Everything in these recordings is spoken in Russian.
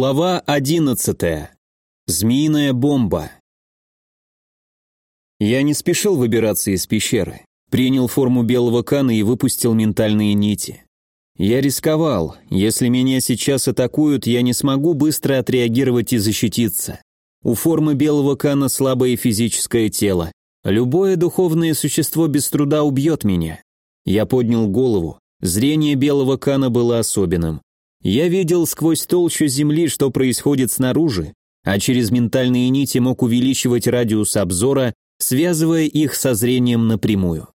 Глава одиннадцатая. Змеиная бомба. Я не спешил выбираться из пещеры. Принял форму белого кана и выпустил ментальные нити. Я рисковал. Если меня сейчас атакуют, я не смогу быстро отреагировать и защититься. У формы белого кана слабое физическое тело. Любое духовное существо без труда убьет меня. Я поднял голову. Зрение белого кана было особенным. Я видел сквозь толщу земли, что происходит снаружи, а через ментальные нити мог увеличивать радиус обзора, связывая их со зрением напрямую.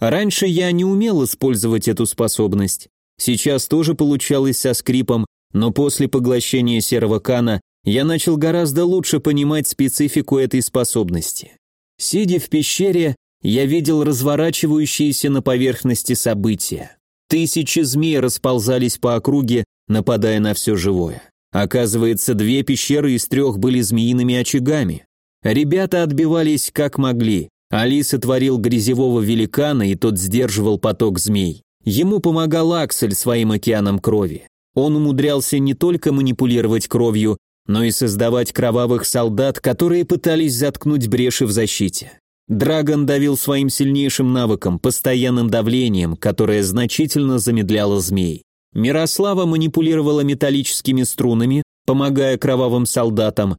Раньше я не умел использовать эту способность. Сейчас тоже получалось со скрипом, но после поглощения серого кана я начал гораздо лучше понимать специфику этой способности. Сидя в пещере, я видел разворачивающиеся на поверхности события. Тысячи змей расползались по округе, нападая на все живое. Оказывается, две пещеры из трех были змеиными очагами. Ребята отбивались как могли. Алиса творил грязевого великана, и тот сдерживал поток змей. Ему помогал Аксель своим океаном крови. Он умудрялся не только манипулировать кровью, но и создавать кровавых солдат, которые пытались заткнуть бреши в защите. Драгон давил своим сильнейшим навыком, постоянным давлением, которое значительно замедляло змей. Мирослава манипулировала металлическими струнами, помогая кровавым солдатам,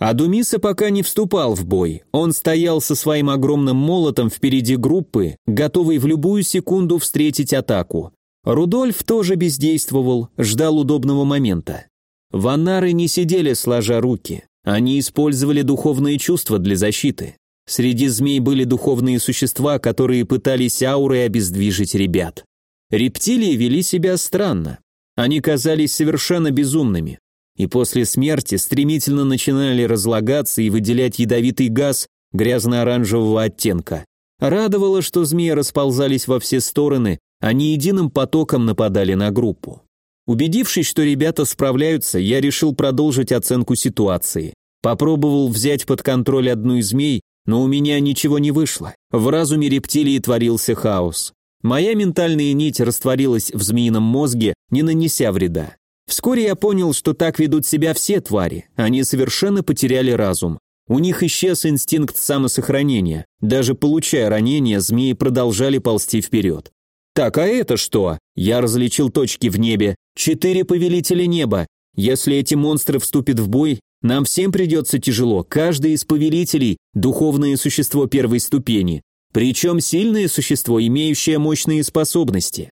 а Думиса пока не вступал в бой. Он стоял со своим огромным молотом впереди группы, готовый в любую секунду встретить атаку. Рудольф тоже бездействовал, ждал удобного момента. Ваннары не сидели сложа руки. Они использовали духовные чувства для защиты. Среди змей были духовные существа, которые пытались аурой обездвижить ребят. Рептилии вели себя странно. Они казались совершенно безумными. И после смерти стремительно начинали разлагаться и выделять ядовитый газ грязно-оранжевого оттенка. Радовало, что змеи расползались во все стороны, они единым потоком нападали на группу. Убедившись, что ребята справляются, я решил продолжить оценку ситуации. Попробовал взять под контроль одну из змей, но у меня ничего не вышло. В разуме рептилии творился хаос. Моя ментальная нить растворилась в змеином мозге, не нанеся вреда. Вскоре я понял, что так ведут себя все твари. Они совершенно потеряли разум. У них исчез инстинкт самосохранения. Даже получая ранения, змеи продолжали ползти вперед. Так, а это что? Я различил точки в небе. Четыре повелителя неба. Если эти монстры вступят в бой, нам всем придется тяжело. Каждый из повелителей – духовное существо первой ступени. Причем сильное существо, имеющее мощные способности.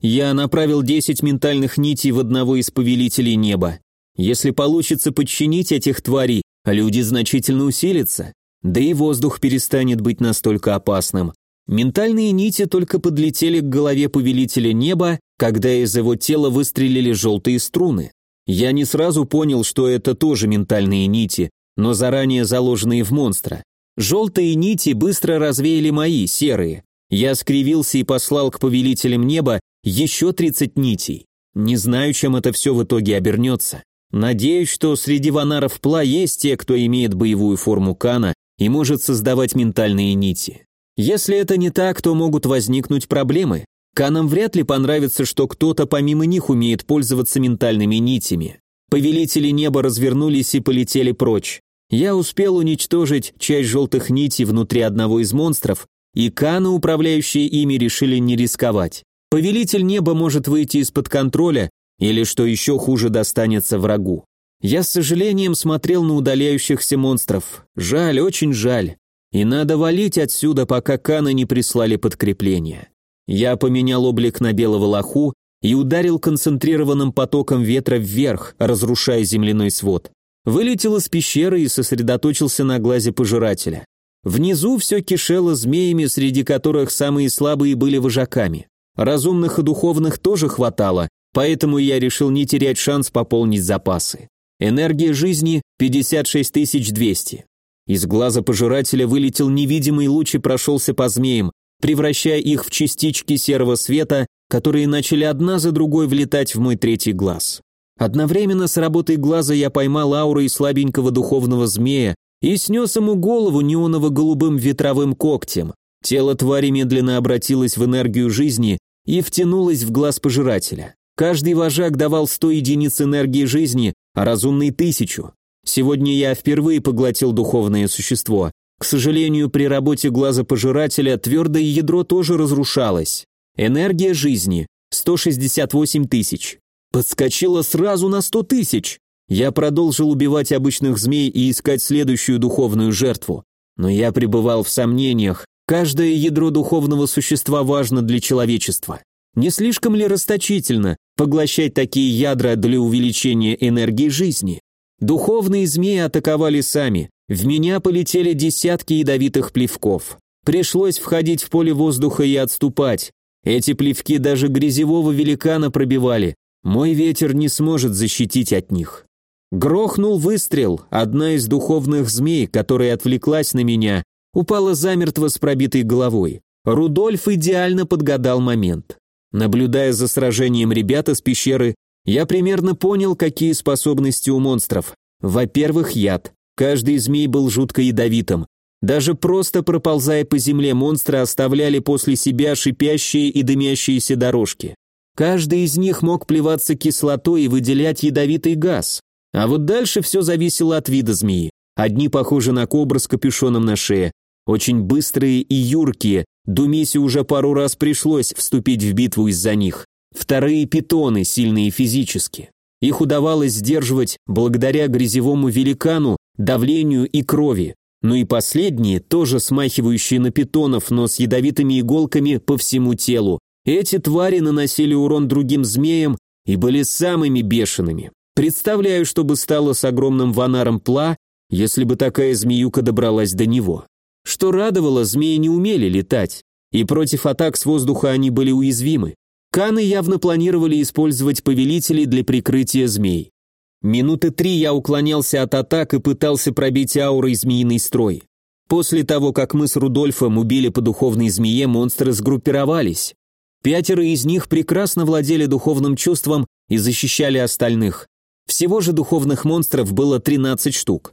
Я направил 10 ментальных нитей в одного из повелителей неба. Если получится подчинить этих тварей, люди значительно усилятся. Да и воздух перестанет быть настолько опасным. Ментальные нити только подлетели к голове повелителя неба, когда из его тела выстрелили желтые струны. Я не сразу понял, что это тоже ментальные нити, но заранее заложенные в монстра. Желтые нити быстро развеяли мои, серые. Я скривился и послал к повелителям неба еще 30 нитей. Не знаю, чем это все в итоге обернется. Надеюсь, что среди ванаров Пла есть те, кто имеет боевую форму Кана и может создавать ментальные нити. Если это не так, то могут возникнуть проблемы. Канам вряд ли понравится, что кто-то помимо них умеет пользоваться ментальными нитями. Повелители неба развернулись и полетели прочь. Я успел уничтожить часть желтых нитей внутри одного из монстров, и Каны, управляющие ими, решили не рисковать. Повелитель неба может выйти из-под контроля, или, что еще хуже, достанется врагу. Я с сожалением смотрел на удаляющихся монстров. Жаль, очень жаль. И надо валить отсюда, пока Каны не прислали подкрепление. Я поменял облик на белого лоху и ударил концентрированным потоком ветра вверх, разрушая земляной свод. Вылетел из пещеры и сосредоточился на глазе пожирателя. Внизу все кишело змеями, среди которых самые слабые были вожаками. Разумных и духовных тоже хватало, поэтому я решил не терять шанс пополнить запасы. Энергия жизни 56 200. Из глаза пожирателя вылетел невидимый луч и прошелся по змеям, превращая их в частички серого света, которые начали одна за другой влетать в мой третий глаз. Одновременно с работой глаза я поймал ауру из слабенького духовного змея и снес ему голову неоново-голубым ветровым когтем. Тело твари медленно обратилось в энергию жизни и втянулось в глаз пожирателя. Каждый вожак давал 100 единиц энергии жизни, а разумный тысячу. Сегодня я впервые поглотил духовное существо. К сожалению, при работе глаза пожирателя твердое ядро тоже разрушалось. Энергия жизни – 168 тысяч. Подскочила сразу на 100 тысяч. Я продолжил убивать обычных змей и искать следующую духовную жертву. Но я пребывал в сомнениях. Каждое ядро духовного существа важно для человечества. Не слишком ли расточительно поглощать такие ядра для увеличения энергии жизни? Духовные змеи атаковали сами. В меня полетели десятки ядовитых плевков. Пришлось входить в поле воздуха и отступать. Эти плевки даже грязевого великана пробивали. Мой ветер не сможет защитить от них. Грохнул выстрел, одна из духовных змей, которая отвлеклась на меня, упала замертво с пробитой головой. Рудольф идеально подгадал момент. Наблюдая за сражением ребят из пещеры, я примерно понял, какие способности у монстров. Во-первых, яд. Каждый змей был жутко ядовитым. Даже просто проползая по земле, монстры оставляли после себя шипящие и дымящиеся дорожки. Каждый из них мог плеваться кислотой и выделять ядовитый газ. А вот дальше все зависело от вида змеи. Одни похожи на кобр с капюшоном на шее, очень быстрые и юркие, Думисе уже пару раз пришлось вступить в битву из-за них. Вторые питоны, сильные физически. Их удавалось сдерживать благодаря грязевому великану, давлению и крови. Ну и последние, тоже смахивающие на питонов, но с ядовитыми иголками по всему телу. Эти твари наносили урон другим змеям и были самыми бешеными. Представляю, что бы стало с огромным ванаром Пла, если бы такая змеюка добралась до него. Что радовало, змеи не умели летать, и против атак с воздуха они были уязвимы. Каны явно планировали использовать повелителей для прикрытия змей. Минуты три я уклонялся от атак и пытался пробить аурой змеиный строй. После того, как мы с Рудольфом убили по духовной змее, монстры сгруппировались. Пятеро из них прекрасно владели духовным чувством и защищали остальных. Всего же духовных монстров было 13 штук.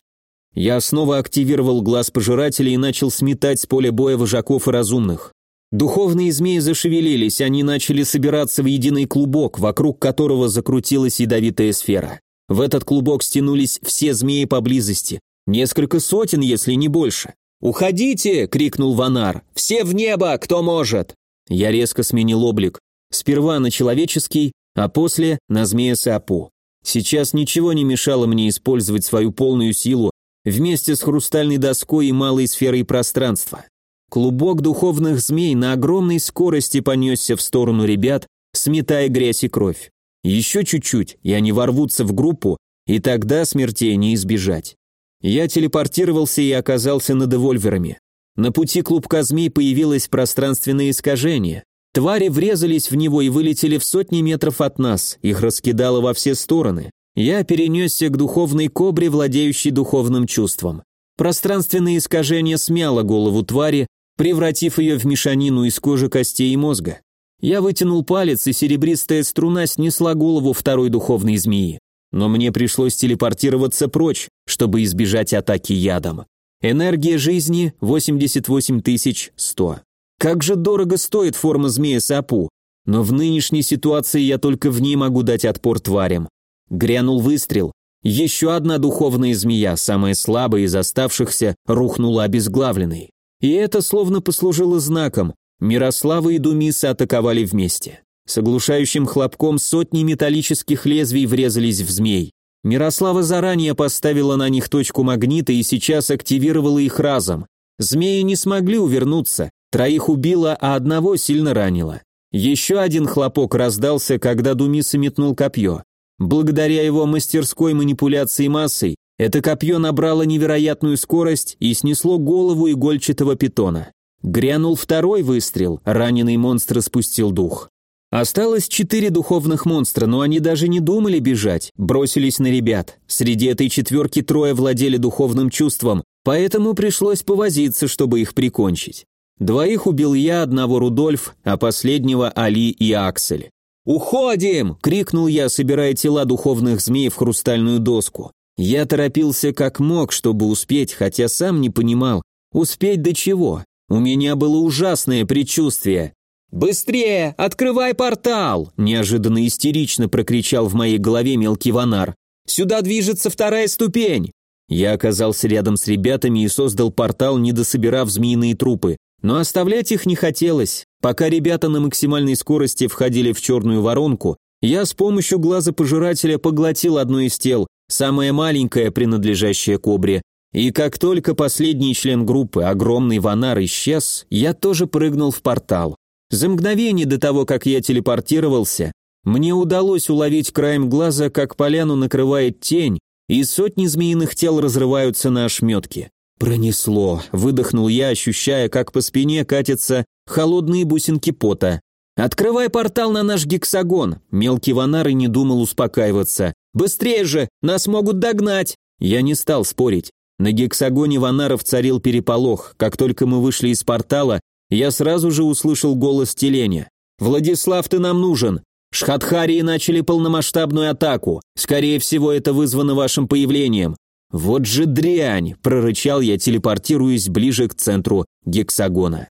Я снова активировал глаз пожирателя и начал сметать с поля боя вожаков и разумных. Духовные змеи зашевелились, они начали собираться в единый клубок, вокруг которого закрутилась ядовитая сфера. В этот клубок стянулись все змеи поблизости, несколько сотен, если не больше. «Уходите!» — крикнул Ванар. «Все в небо, кто может!» Я резко сменил облик. Сперва на человеческий, а после на змея Сапу. Сейчас ничего не мешало мне использовать свою полную силу вместе с хрустальной доской и малой сферой пространства. Клубок духовных змей на огромной скорости понесся в сторону ребят, сметая грязь и кровь. Еще чуть-чуть, и они ворвутся в группу, и тогда смертей не избежать. Я телепортировался и оказался над эвольверами. На пути клубка змей появилось пространственное искажение. Твари врезались в него и вылетели в сотни метров от нас, их раскидало во все стороны. Я перенесся к духовной кобре, владеющей духовным чувством. Пространственное искажение смяло голову твари, превратив ее в мешанину из кожи, костей и мозга. Я вытянул палец, и серебристая струна снесла голову второй духовной змеи. Но мне пришлось телепортироваться прочь, чтобы избежать атаки ядом. Энергия жизни 88100. Как же дорого стоит форма змея Сапу. Но в нынешней ситуации я только в ней могу дать отпор тварям. Грянул выстрел. Еще одна духовная змея, самая слабая из оставшихся, рухнула обезглавленной. И это словно послужило знаком. Мирослава и Думиса атаковали вместе. С оглушающим хлопком сотни металлических лезвий врезались в змей. Мирослава заранее поставила на них точку магнита и сейчас активировала их разом. Змеи не смогли увернуться, троих убила, а одного сильно ранила. Еще один хлопок раздался, когда Думиса метнул копье. Благодаря его мастерской манипуляции массой, это копье набрало невероятную скорость и снесло голову игольчатого питона. Грянул второй выстрел, раненый монстр спустил дух. Осталось четыре духовных монстра, но они даже не думали бежать, бросились на ребят. Среди этой четверки трое владели духовным чувством, поэтому пришлось повозиться, чтобы их прикончить. Двоих убил я, одного Рудольф, а последнего Али и Аксель. «Уходим!» — крикнул я, собирая тела духовных змей в хрустальную доску. Я торопился как мог, чтобы успеть, хотя сам не понимал, успеть до чего. У меня было ужасное предчувствие. «Быстрее! Открывай портал!» Неожиданно истерично прокричал в моей голове мелкий ванар. Сюда движется вторая ступень!» Я оказался рядом с ребятами и создал портал, не дособирав змеиные трупы. Но оставлять их не хотелось. Пока ребята на максимальной скорости входили в черную воронку, я с помощью глаза пожирателя поглотил одно из тел, самое маленькое, принадлежащее кобре. И как только последний член группы, огромный ванар, исчез, я тоже прыгнул в портал. За мгновение до того, как я телепортировался, мне удалось уловить краем глаза, как поляну накрывает тень, и сотни змеиных тел разрываются на ошметки. Пронесло, выдохнул я, ощущая, как по спине катятся холодные бусинки пота. «Открывай портал на наш гексагон!» Мелкий Ванар и не думал успокаиваться. «Быстрее же! Нас могут догнать!» Я не стал спорить. На гексагоне Ванаров царил переполох. Как только мы вышли из портала, я сразу же услышал голос Теленя. «Владислав, ты нам нужен! Шхатхарии начали полномасштабную атаку. Скорее всего, это вызвано вашим появлением. Вот же дрянь, прорычал я, телепортируясь ближе к центру гексагона.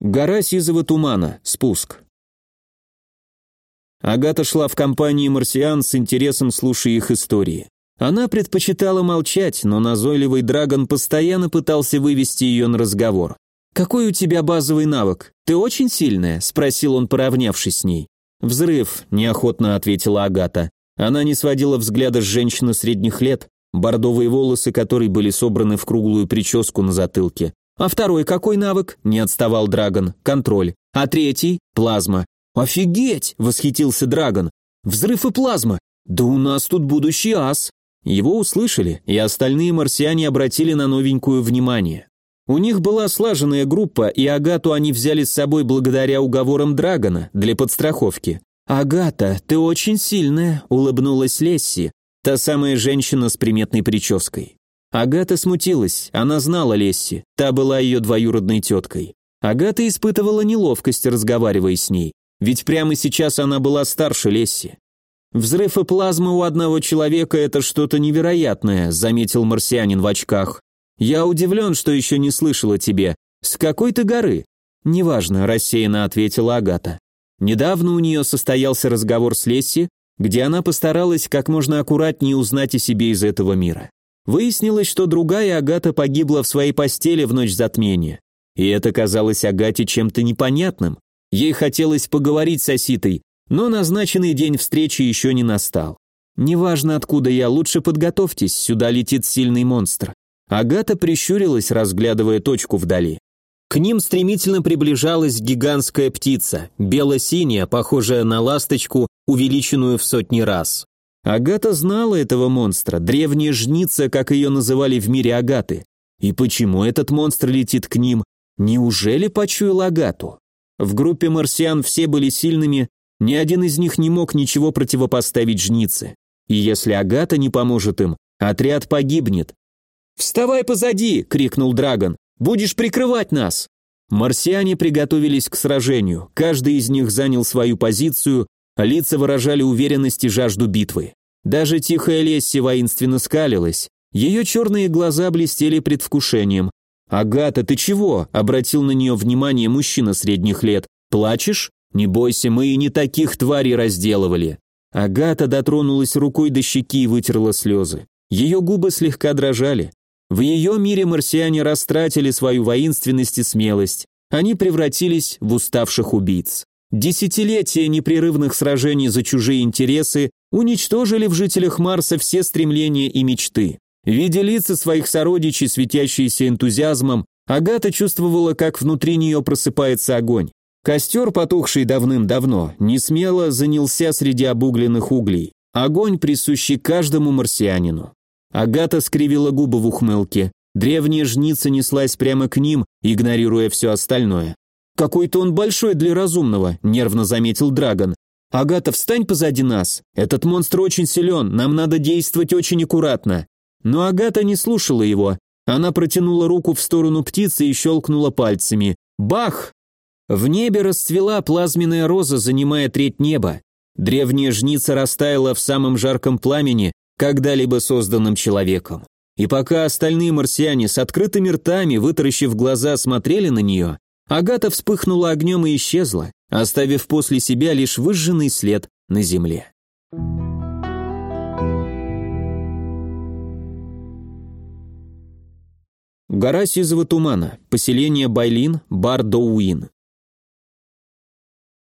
Гора сизого тумана. Спуск. Агата шла в компании марсиан с интересом слушая их истории. Она предпочитала молчать, но назойливый Драгон постоянно пытался вывести ее на разговор. «Какой у тебя базовый навык? Ты очень сильная?» – спросил он, поравнявшись с ней. «Взрыв», – неохотно ответила Агата. Она не сводила взгляда с женщины средних лет, бордовые волосы которой были собраны в круглую прическу на затылке. «А второй какой навык?» – не отставал Драгон. «Контроль». «А третий?» – плазма. «Офигеть!» – восхитился Драгон. «Взрыв и плазма! Да у нас тут будущий ас!» Его услышали, и остальные марсиане обратили на новенькую внимание. У них была слаженная группа, и Агату они взяли с собой благодаря уговорам Драгона для подстраховки. «Агата, ты очень сильная», — улыбнулась Лесси, та самая женщина с приметной прической. Агата смутилась, она знала Лесси, та была ее двоюродной теткой. Агата испытывала неловкость, разговаривая с ней, ведь прямо сейчас она была старше Лесси. «Взрыв и плазма у одного человека – это что-то невероятное», – заметил марсианин в очках. «Я удивлен, что еще не слышал о тебе. С какой ты горы?» «Неважно», – рассеянно ответила Агата. Недавно у нее состоялся разговор с Лесси, где она постаралась как можно аккуратнее узнать о себе из этого мира. Выяснилось, что другая Агата погибла в своей постели в ночь затмения. И это казалось Агате чем-то непонятным. Ей хотелось поговорить с Оситой, но назначенный день встречи еще не настал. «Неважно, откуда я, лучше подготовьтесь, сюда летит сильный монстр». Агата прищурилась, разглядывая точку вдали. К ним стремительно приближалась гигантская птица, бело-синяя, похожая на ласточку, увеличенную в сотни раз. Агата знала этого монстра, древняя жница, как ее называли в мире Агаты. И почему этот монстр летит к ним? Неужели почуял Агату? В группе марсиан все были сильными, ни один из них не мог ничего противопоставить жнице. И если Агата не поможет им, отряд погибнет. «Вставай позади!» — крикнул Драгон. «Будешь прикрывать нас!» Марсиане приготовились к сражению, каждый из них занял свою позицию, лица выражали уверенность и жажду битвы. Даже тихая Лесси воинственно скалилась, ее черные глаза блестели предвкушением. «Агата, ты чего?» — обратил на нее внимание мужчина средних лет. «Плачешь?» Не бойся, мы и не таких тварей разделывали. Агата дотронулась рукой до щеки и вытерла слезы. Ее губы слегка дрожали. В ее мире марсиане растратили свою воинственность и смелость. Они превратились в уставших убийц. Десятилетия непрерывных сражений за чужие интересы уничтожили в жителях Марса все стремления и мечты. Видя лица своих сородичей, светящиеся энтузиазмом, Агата чувствовала, как внутри нее просыпается огонь. Костер, потухший давным-давно, не смело занялся среди обугленных углей. Огонь, присущий каждому марсианину. Агата скривила губы в ухмылке. Древняя жница неслась прямо к ним, игнорируя все остальное. «Какой-то он большой для разумного», — нервно заметил Драгон. «Агата, встань позади нас. Этот монстр очень силен, нам надо действовать очень аккуратно». Но Агата не слушала его. Она протянула руку в сторону птицы и щелкнула пальцами. Бах! В небе расцвела плазменная роза, занимая треть неба. Древняя жница растаяла в самом жарком пламени, когда-либо созданном человеком. И пока остальные марсиане с открытыми ртами, вытаращив глаза, смотрели на нее, Агата вспыхнула огнем и исчезла. оставив после себя лишь выжженный след на земле. Гора Сизого тумана, поселение Байлин, бар Доуин.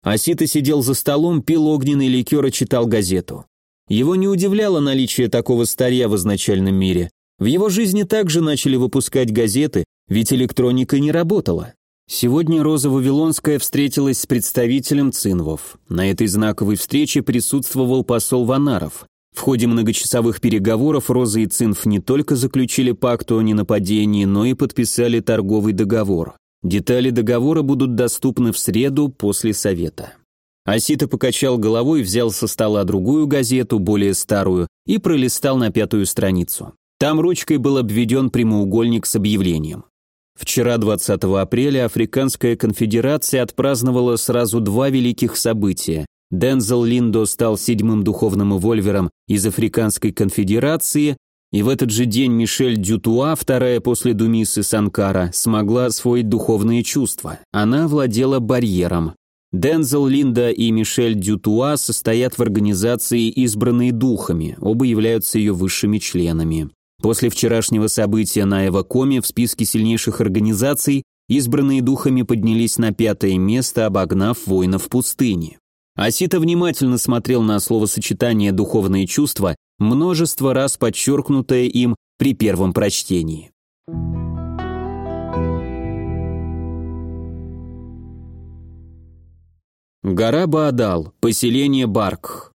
Асита сидел за столом, пил огненный ликер и читал газету. Его не удивляло наличие такого старья в изначальном мире. В его жизни также начали выпускать газеты, ведь электроника не работала. Сегодня Роза Вавилонская встретилась с представителем Цинвов. На этой знаковой встрече присутствовал посол Ванаров. В ходе многочасовых переговоров Роза и Цинф не только заключили пакт о ненападении, но и подписали торговый договор. Детали договора будут доступны в среду после совета. Асита покачал головой, взял со стола другую газету, более старую, и пролистал на пятую страницу. Там ручкой был обведен прямоугольник с объявлением. Вчера, 20 апреля, Африканская конфедерация отпраздновала сразу два великих события. Дензел Линдо стал седьмым духовным вольвером из Африканской конфедерации, и в этот же день Мишель Дютуа, вторая после Думисы Санкара, смогла освоить духовные чувства. Она владела барьером. Дензел Линда и Мишель Дютуа состоят в организации «Избранные духами», оба являются ее высшими членами. После вчерашнего события на Эвакоме в списке сильнейших организаций избранные духами поднялись на пятое место, обогнав воинов пустыни. Асита внимательно смотрел на словосочетание «духовные чувства», множество раз подчеркнутое им при первом прочтении. Гора Баадал, поселение Баркх.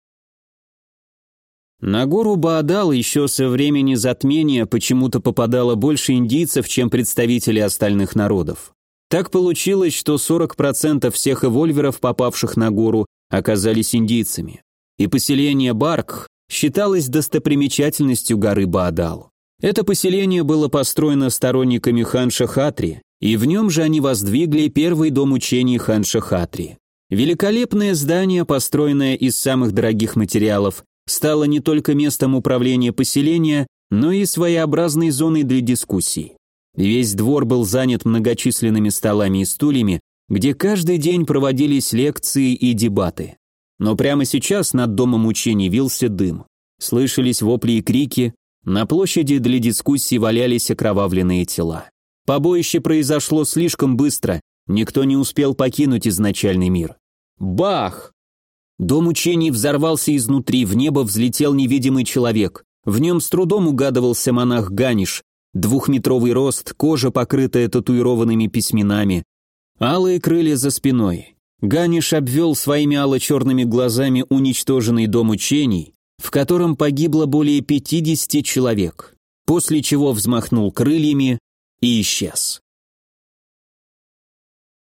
На гору Баадал еще со времени затмения почему-то попадало больше индийцев, чем представителей остальных народов. Так получилось, что 40% всех эвольверов, попавших на гору, оказались индийцами. И поселение Барк считалось достопримечательностью горы Баадал. Это поселение было построено сторонниками Ханша Хатри, и в нем же они воздвигли первый дом учений Ханша Хатри. Великолепное здание, построенное из самых дорогих материалов, стало не только местом управления поселения, но и своеобразной зоной для дискуссий. Весь двор был занят многочисленными столами и стульями, где каждый день проводились лекции и дебаты. Но прямо сейчас над домом учений вился дым. Слышались вопли и крики, на площади для дискуссий валялись окровавленные тела. Побоище произошло слишком быстро, никто не успел покинуть изначальный мир. Бах! Дом учений взорвался изнутри, в небо взлетел невидимый человек. В нем с трудом угадывался монах Ганиш, двухметровый рост, кожа, покрытая татуированными письменами, Алые крылья за спиной. Ганиш обвел своими ало-черными глазами уничтоженный дом учений, в котором погибло более 50 человек, после чего взмахнул крыльями и исчез.